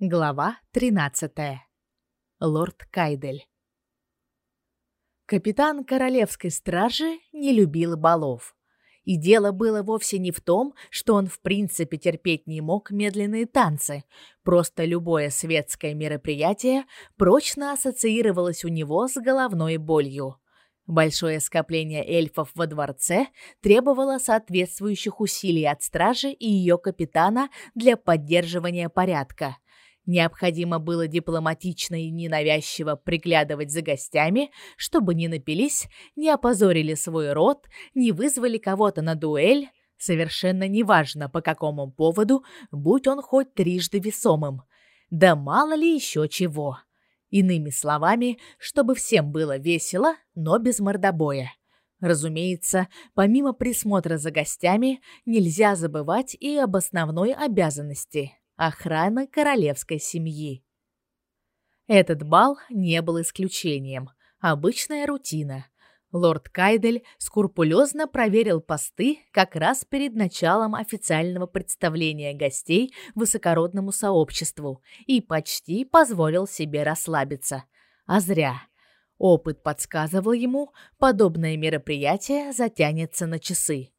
Глава 13. Лорд Кайдель. Капитан королевской стражи не любил балов. И дело было вовсе не в том, что он в принципе терпеть не мог медленные танцы. Просто любое светское мероприятие прочно ассоциировалось у него с головной болью. Большое скопление эльфов во дворце требовало соответствующих усилий от стражи и ее капитана для поддерживания порядка. Необходимо было дипломатично и ненавязчиво приглядывать за гостями, чтобы не напились, не опозорили свой род, не вызвали кого-то на дуэль, совершенно неважно по какому поводу, будь он хоть трижды весомым. Да мало ли еще чего. Иными словами, чтобы всем было весело, но без мордобоя. Разумеется, помимо присмотра за гостями, нельзя забывать и об основной обязанности охрана королевской семьи. Этот бал не был исключением, обычная рутина. Лорд Кайдель скрупулезно проверил посты как раз перед началом официального представления гостей высокородному сообществу и почти позволил себе расслабиться. А зря. Опыт подсказывал ему, подобное мероприятие затянется на часы.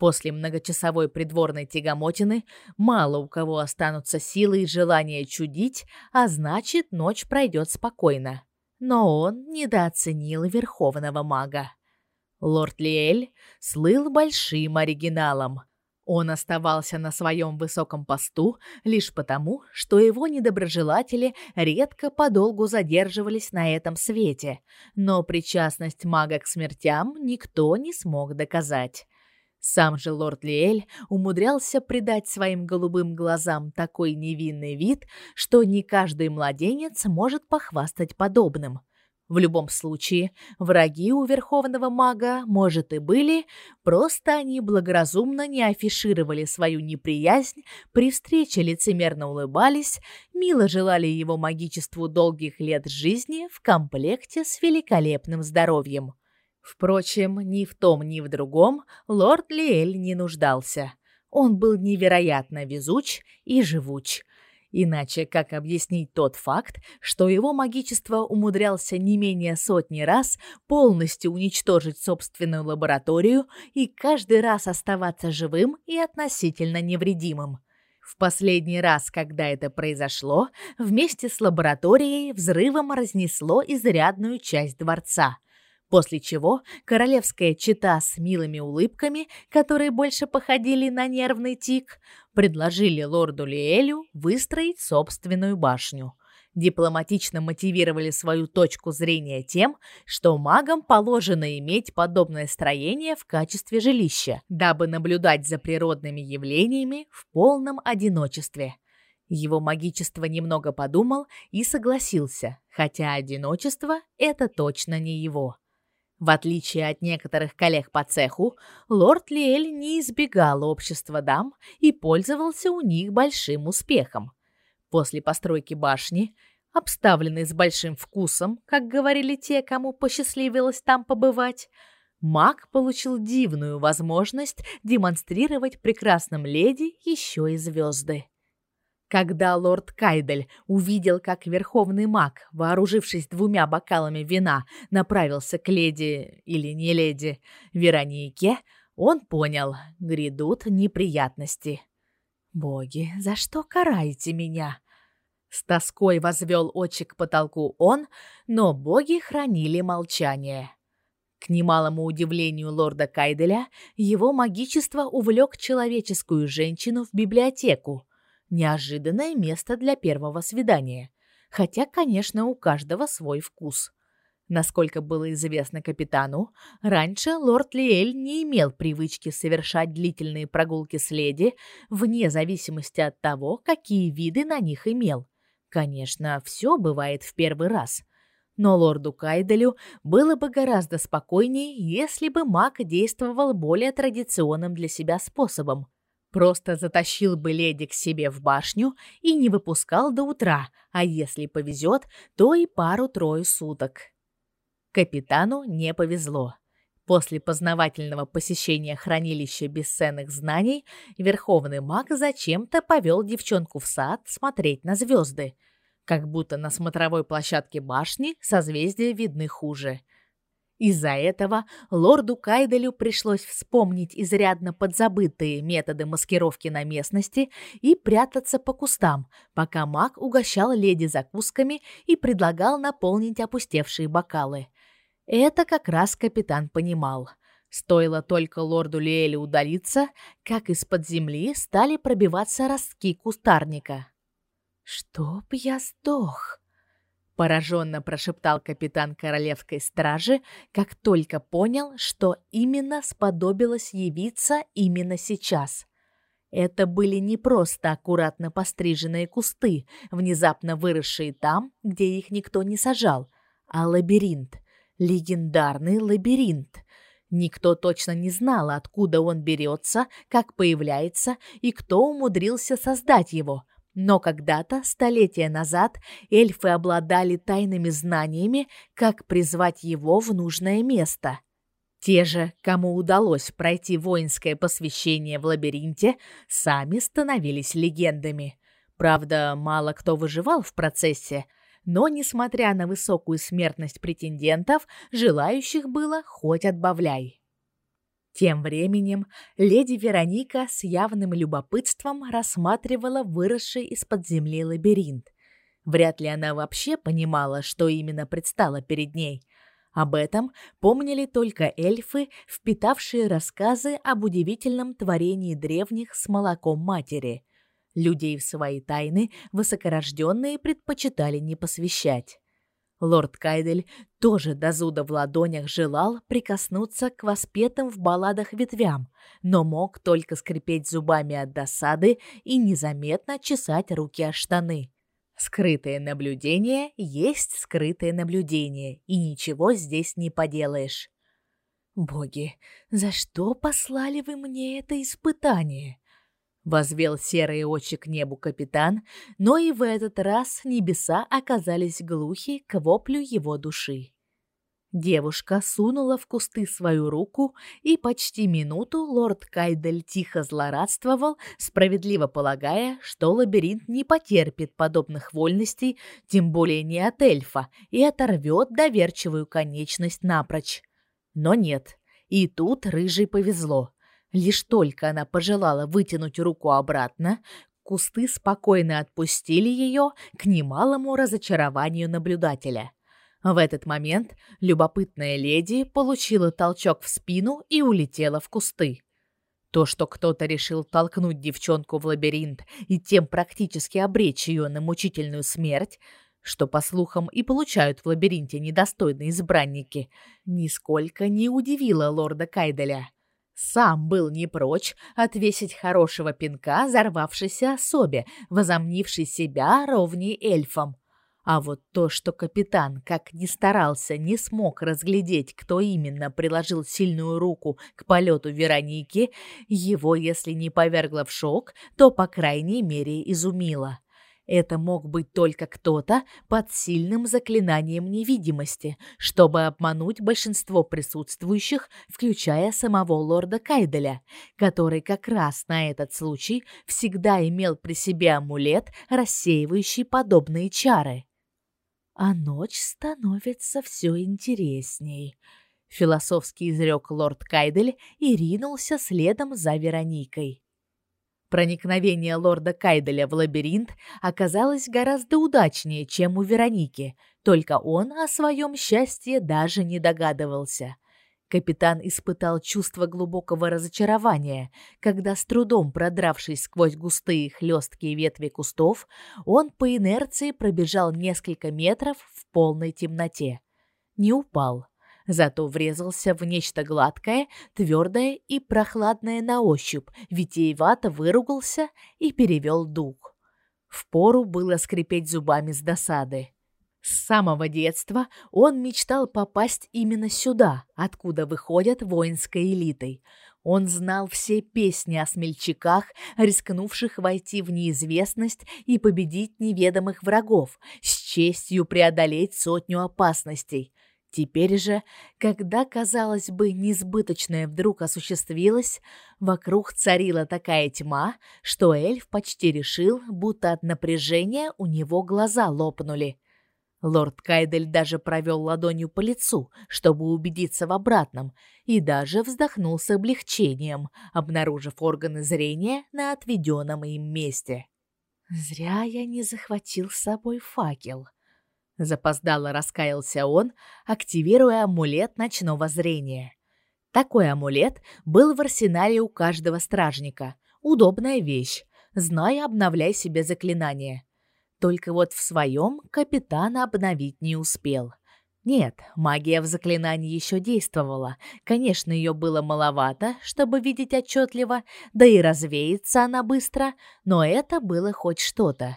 После многочасовой придворной тягомотины мало у кого останутся силы и желание чудить, а значит, ночь пройдет спокойно. Но он недооценил верховного мага. Лорд Лиэль слыл большим оригиналом. Он оставался на своем высоком посту лишь потому, что его недоброжелатели редко подолгу задерживались на этом свете, но причастность мага к смертям никто не смог доказать. Сам же лорд Лиэль умудрялся придать своим голубым глазам такой невинный вид, что не каждый младенец может похвастать подобным. В любом случае, враги у верховного мага, может, и были, просто они благоразумно не афишировали свою неприязнь, при встрече лицемерно улыбались, мило желали его магичеству долгих лет жизни в комплекте с великолепным здоровьем. Впрочем, ни в том, ни в другом лорд Лиэль не нуждался. Он был невероятно везуч и живуч. Иначе как объяснить тот факт, что его магичество умудрялся не менее сотни раз полностью уничтожить собственную лабораторию и каждый раз оставаться живым и относительно невредимым? В последний раз, когда это произошло, вместе с лабораторией взрывом разнесло изрядную часть дворца – После чего королевская чета с милыми улыбками, которые больше походили на нервный тик, предложили лорду Лиэлю выстроить собственную башню. Дипломатично мотивировали свою точку зрения тем, что магам положено иметь подобное строение в качестве жилища, дабы наблюдать за природными явлениями в полном одиночестве. Его магичество немного подумал и согласился, хотя одиночество это точно не его. В отличие от некоторых коллег по цеху, лорд Лиэль не избегал общества дам и пользовался у них большим успехом. После постройки башни, обставленной с большим вкусом, как говорили те, кому посчастливилось там побывать, маг получил дивную возможность демонстрировать прекрасным леди еще и звезды. Когда лорд Кайдель увидел, как верховный маг, вооружившись двумя бокалами вина, направился к леди или не леди Веронике, он понял, грядут неприятности. Боги, за что караете меня? С тоской возвел очи к потолку он, но боги хранили молчание. К немалому удивлению лорда Кайделя, его магичество увлек человеческую женщину в библиотеку. Неожиданное место для первого свидания. Хотя, конечно, у каждого свой вкус. Насколько было известно капитану, раньше лорд Лиэль не имел привычки совершать длительные прогулки с леди, вне зависимости от того, какие виды на них имел. Конечно, все бывает в первый раз. Но лорду Кайделю было бы гораздо спокойнее, если бы маг действовал более традиционным для себя способом – Просто затащил бы леди к себе в башню и не выпускал до утра, а если повезет, то и пару-трое суток. Капитану не повезло. После познавательного посещения хранилища бесценных знаний, верховный маг зачем-то повел девчонку в сад смотреть на звезды, как будто на смотровой площадке башни созвездия видны хуже. Из-за этого лорду Кайделю пришлось вспомнить изрядно подзабытые методы маскировки на местности и прятаться по кустам, пока маг угощал леди закусками и предлагал наполнить опустевшие бокалы. Это как раз капитан понимал. Стоило только лорду Лиэлю удалиться, как из-под земли стали пробиваться ростки кустарника. «Чтоб я сдох!» Пораженно прошептал капитан королевской стражи, как только понял, что именно сподобилось явиться именно сейчас. Это были не просто аккуратно постриженные кусты, внезапно выросшие там, где их никто не сажал, а лабиринт, легендарный лабиринт. Никто точно не знал, откуда он берется, как появляется и кто умудрился создать его, но когда-то, столетия назад, эльфы обладали тайными знаниями, как призвать его в нужное место. Те же, кому удалось пройти воинское посвящение в лабиринте, сами становились легендами. Правда, мало кто выживал в процессе, но, несмотря на высокую смертность претендентов, желающих было хоть отбавляй. Тем временем леди Вероника с явным любопытством рассматривала выросший из-под земли лабиринт. Вряд ли она вообще понимала, что именно предстало перед ней. Об этом помнили только эльфы, впитавшие рассказы об удивительном творении древних с молоком матери. Людей в свои тайны высокорожденные предпочитали не посвящать. Лорд Кайдель тоже до зуда в ладонях желал прикоснуться к воспетым в балладах ветвям, но мог только скрипеть зубами от досады и незаметно чесать руки о штаны. Скрытое наблюдение есть скрытое наблюдение, и ничего здесь не поделаешь. Боги, за что послали вы мне это испытание? Возвел серые очи к небу капитан, но и в этот раз небеса оказались глухи к воплю его души. Девушка сунула в кусты свою руку, и почти минуту лорд Кайдель тихо злорадствовал, справедливо полагая, что лабиринт не потерпит подобных вольностей, тем более не от эльфа, и оторвет доверчивую конечность напрочь. Но нет, и тут рыжей повезло. Лишь только она пожелала вытянуть руку обратно, кусты спокойно отпустили ее к немалому разочарованию наблюдателя. В этот момент любопытная леди получила толчок в спину и улетела в кусты. То, что кто-то решил толкнуть девчонку в лабиринт и тем практически обречь ее на мучительную смерть, что, по слухам, и получают в лабиринте недостойные избранники, нисколько не удивило лорда Кайделя. Сам был не прочь отвесить хорошего пинка взорвавшейся особе, возомнившей себя ровней эльфом. А вот то, что капитан, как ни старался, не смог разглядеть, кто именно приложил сильную руку к полету Вероники, его, если не повергло в шок, то, по крайней мере, изумило. Это мог быть только кто-то под сильным заклинанием невидимости, чтобы обмануть большинство присутствующих, включая самого лорда Кайделя, который как раз на этот случай всегда имел при себе амулет, рассеивающий подобные чары. А ночь становится все интересней, философски изрек лорд Кайдель и ринулся следом за Вероникой. Проникновение лорда Кайделя в лабиринт оказалось гораздо удачнее, чем у Вероники, только он о своем счастье даже не догадывался. Капитан испытал чувство глубокого разочарования, когда с трудом продравшись сквозь густые хлесткие ветви кустов, он по инерции пробежал несколько метров в полной темноте. Не упал, зато врезался в нечто гладкое, твердое и прохладное на ощупь, витиевато выругался и перевел дух. Впору было скрипеть зубами с досады. С самого детства он мечтал попасть именно сюда, откуда выходят воинской элитой. Он знал все песни о смельчаках, рискнувших войти в неизвестность и победить неведомых врагов, с честью преодолеть сотню опасностей. Теперь же, когда, казалось бы, несбыточное вдруг осуществилось, вокруг царила такая тьма, что эльф почти решил, будто от напряжения у него глаза лопнули. Лорд Кайдель даже провел ладонью по лицу, чтобы убедиться в обратном, и даже вздохнул с облегчением, обнаружив органы зрения на отведенном им месте. «Зря я не захватил с собой факел», Запоздало раскаялся он, активируя амулет ночного зрения. Такой амулет был в арсенале у каждого стражника. Удобная вещь. Знай, обновляй себе заклинание. Только вот в своем капитан обновить не успел. Нет, магия в заклинании еще действовала. Конечно, ее было маловато, чтобы видеть отчетливо, да и развеется она быстро, но это было хоть что-то.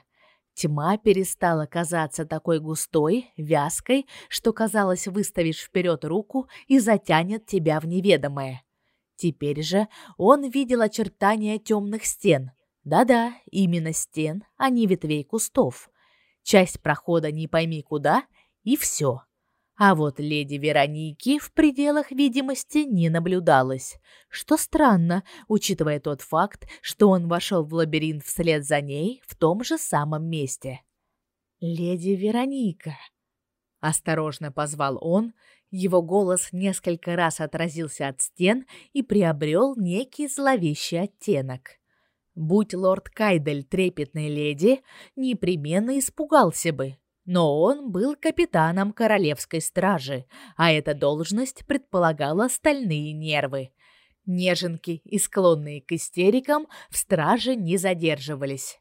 Тьма перестала казаться такой густой, вязкой, что казалось, выставишь вперед руку и затянет тебя в неведомое. Теперь же он видел очертания темных стен. Да-да, именно стен, а не ветвей кустов. Часть прохода не пойми куда, и все. А вот леди Вероники в пределах видимости не наблюдалось, что странно, учитывая тот факт, что он вошел в лабиринт вслед за ней в том же самом месте. «Леди Вероника!» Осторожно позвал он, его голос несколько раз отразился от стен и приобрел некий зловещий оттенок. Будь лорд Кайдель трепетной леди, непременно испугался бы, но он был капитаном королевской стражи, а эта должность предполагала стальные нервы. Неженки и склонные к истерикам в страже не задерживались.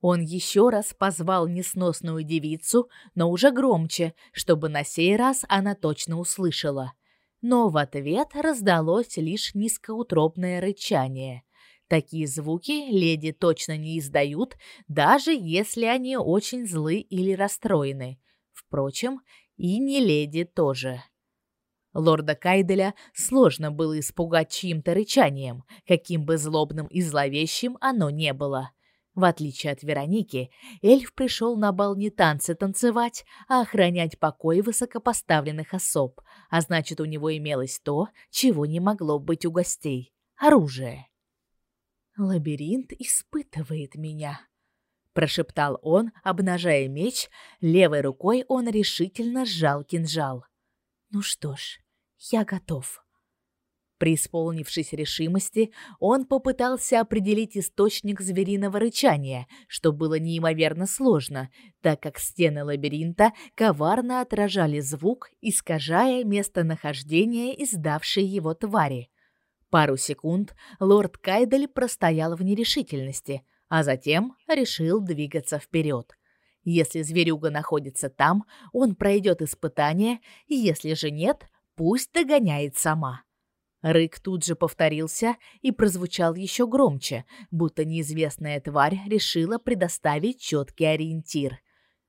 Он еще раз позвал несносную девицу, но уже громче, чтобы на сей раз она точно услышала. Но в ответ раздалось лишь низкоутробное рычание. Такие звуки леди точно не издают, даже если они очень злы или расстроены. Впрочем, и не леди тоже. Лорда Кайделя сложно было испугать чьим-то рычанием, каким бы злобным и зловещим оно не было. В отличие от Вероники, эльф пришел на бал не танцы танцевать, а охранять покой высокопоставленных особ, а значит, у него имелось то, чего не могло быть у гостей — оружие. Лабиринт испытывает меня, прошептал он, обнажая меч, левой рукой он решительно сжал кинжал. Ну что ж, я готов. Преисполнившись решимости, он попытался определить источник звериного рычания, что было неимоверно сложно, так как стены лабиринта коварно отражали звук, искажая местонахождение издавшей его твари. Пару секунд лорд Кайдель простоял в нерешительности, а затем решил двигаться вперед. Если зверюга находится там, он пройдет испытание, если же нет, пусть догоняет сама. Рык тут же повторился и прозвучал еще громче, будто неизвестная тварь решила предоставить четкий ориентир.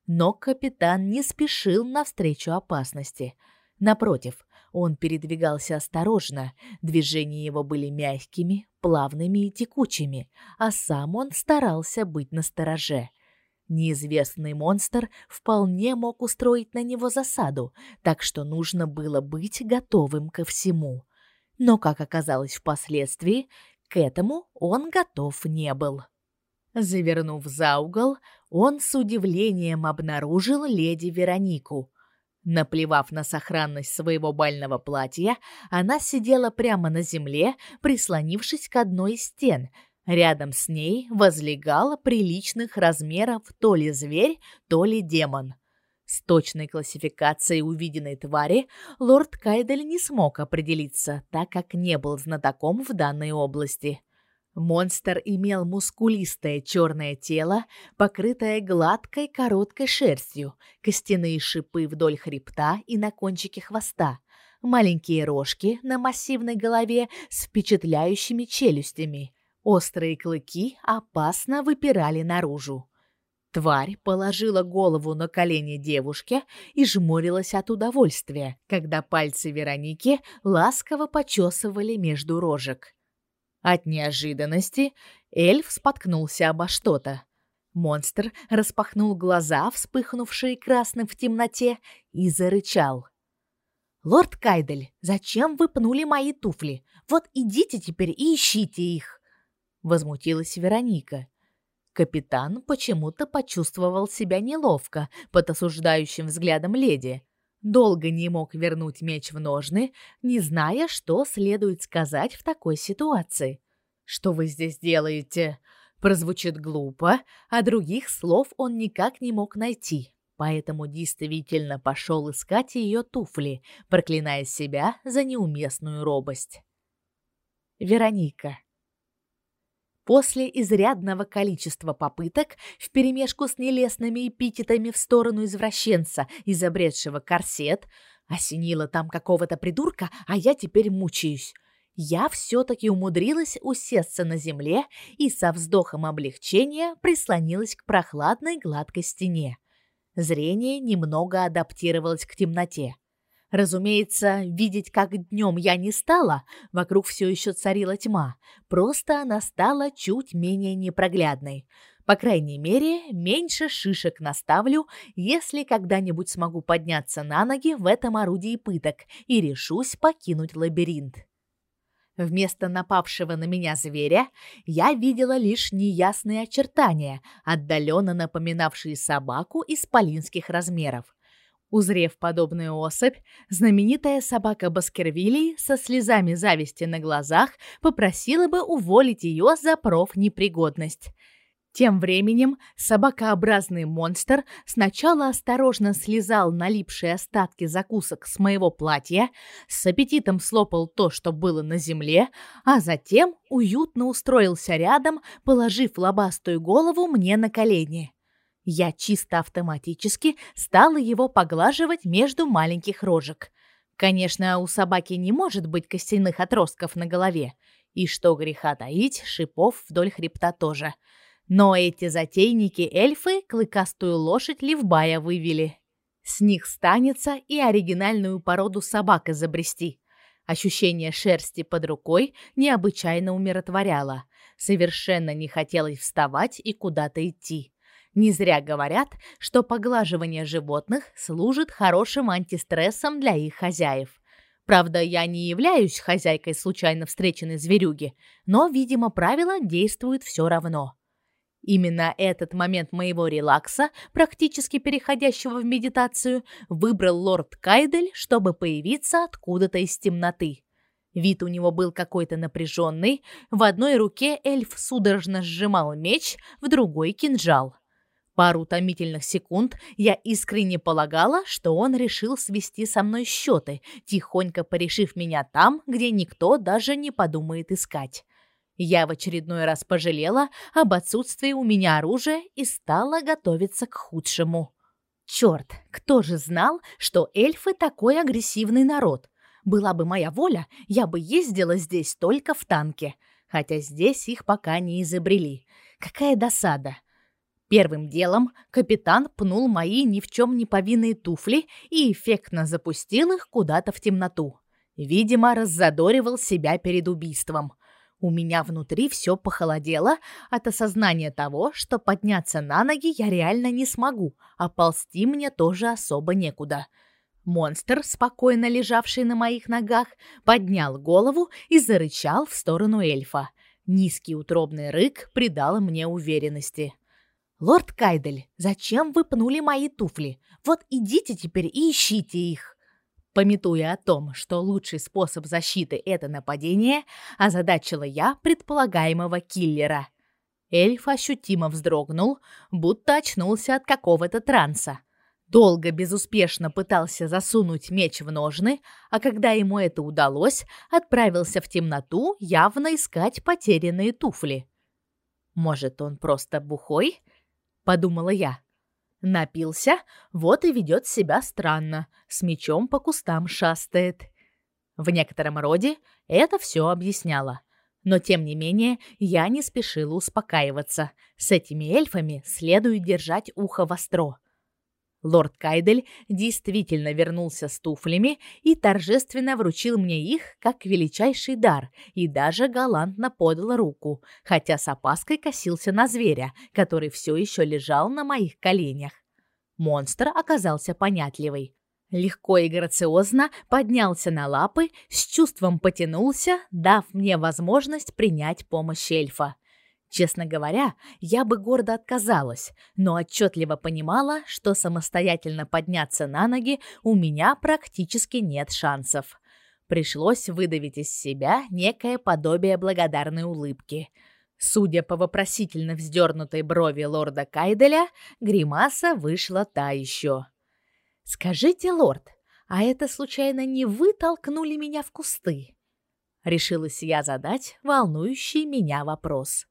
Но капитан не спешил навстречу опасности. Напротив, он передвигался осторожно, движения его были мягкими, плавными и текучими, а сам он старался быть настороже. Неизвестный монстр вполне мог устроить на него засаду, так что нужно было быть готовым ко всему. Но, как оказалось впоследствии, к этому он готов не был. Завернув за угол, он с удивлением обнаружил леди Веронику, Наплевав на сохранность своего бального платья, она сидела прямо на земле, прислонившись к одной из стен. Рядом с ней возлегал приличных размеров то ли зверь, то ли демон. С точной классификацией увиденной твари лорд Кайдель не смог определиться, так как не был знатоком в данной области. Монстр имел мускулистое черное тело, покрытое гладкой короткой шерстью, костяные шипы вдоль хребта и на кончике хвоста, маленькие рожки на массивной голове с впечатляющими челюстями. Острые клыки опасно выпирали наружу. Тварь положила голову на колени девушки и жмурилась от удовольствия, когда пальцы Вероники ласково почесывали между рожек. От неожиданности эльф споткнулся обо что-то. Монстр распахнул глаза, вспыхнувшие красным в темноте, и зарычал. «Лорд Кайдель, зачем вы пнули мои туфли? Вот идите теперь и ищите их!» Возмутилась Вероника. Капитан почему-то почувствовал себя неловко под осуждающим взглядом леди. Долго не мог вернуть меч в ножны, не зная, что следует сказать в такой ситуации. «Что вы здесь делаете?» Прозвучит глупо, а других слов он никак не мог найти поэтому действительно пошел искать ее туфли, проклиная себя за неуместную робость. Вероника. После изрядного количества попыток вперемешку с нелестными эпитетами в сторону извращенца, изобретшего корсет, осенило там какого-то придурка, а я теперь мучаюсь. Я все-таки умудрилась усесться на земле и со вздохом облегчения прислонилась к прохладной гладкой стене. Зрение немного адаптировалось к темноте. Разумеется, видеть как днем я не стала, вокруг все еще царила тьма, просто она стала чуть менее непроглядной. По крайней мере, меньше шишек наставлю, если когда-нибудь смогу подняться на ноги в этом орудии пыток и решусь покинуть лабиринт. Вместо напавшего на меня зверя я видела лишь неясные очертания, отдаленно напоминавшие собаку исполинских размеров. Узрев подобную особь, знаменитая собака Баскервилей со слезами зависти на глазах попросила бы уволить ее за профнепригодность. Тем временем собакообразный монстр сначала осторожно слезал налипшие остатки закусок с моего платья, с аппетитом слопал то, что было на земле, а затем уютно устроился рядом, положив лобастую голову мне на колени. Я чисто автоматически стала его поглаживать между маленьких рожек. Конечно, у собаки не может быть костяных отростков на голове, и что греха таить, шипов вдоль хребта тоже – но эти затейники-эльфы клыкастую лошадь Ливбая вывели. С них станется и оригинальную породу собак изобрести. Ощущение шерсти под рукой необычайно умиротворяло. Совершенно не хотелось вставать и куда-то идти. Не зря говорят, что поглаживание животных служит хорошим антистрессом для их хозяев. Правда, я не являюсь хозяйкой случайно встреченной зверюги, но, видимо, правило действует все равно. Именно этот момент моего релакса, практически переходящего в медитацию, выбрал лорд Кайдель, чтобы появиться откуда-то из темноты. Вид у него был какой-то напряженный. В одной руке эльф судорожно сжимал меч, в другой — кинжал. Пару томительных секунд я искренне полагала, что он решил свести со мной счеты, тихонько порешив меня там, где никто даже не подумает искать. Я в очередной раз пожалела об отсутствии у меня оружия и стала готовиться к худшему. Черт, кто же знал, что эльфы такой агрессивный народ? Была бы моя воля, я бы ездила здесь только в танке, хотя здесь их пока не изобрели. Какая досада! Первым делом капитан пнул мои ни в чем не повинные туфли и эффектно запустил их куда-то в темноту. Видимо, раззадоривал себя перед убийством. У меня внутри все похолодело от осознания того, что подняться на ноги я реально не смогу, а ползти мне тоже особо некуда. Монстр, спокойно лежавший на моих ногах, поднял голову и зарычал в сторону эльфа. Низкий утробный рык придал мне уверенности. «Лорд Кайдель, зачем вы пнули мои туфли? Вот идите теперь и ищите их!» Пометуя о том, что лучший способ защиты – это нападение, озадачила я предполагаемого киллера. Эльф ощутимо вздрогнул, будто очнулся от какого-то транса. Долго безуспешно пытался засунуть меч в ножны, а когда ему это удалось, отправился в темноту явно искать потерянные туфли. «Может, он просто бухой?» – подумала я. Напился, вот и ведет себя странно, с мечом по кустам шастает. В некотором роде это все объясняло. Но тем не менее, я не спешила успокаиваться. С этими эльфами следует держать ухо востро. Лорд Кайдель действительно вернулся с туфлями и торжественно вручил мне их как величайший дар и даже галантно подал руку, хотя с опаской косился на зверя, который все еще лежал на моих коленях. Монстр оказался понятливый. Легко и грациозно поднялся на лапы, с чувством потянулся, дав мне возможность принять помощь эльфа. Честно говоря, я бы гордо отказалась, но отчетливо понимала, что самостоятельно подняться на ноги у меня практически нет шансов. Пришлось выдавить из себя некое подобие благодарной улыбки. Судя по вопросительно вздернутой брови лорда Кайделя, гримаса вышла та еще. «Скажите, лорд, а это случайно не вы толкнули меня в кусты?» Решилась я задать волнующий меня вопрос.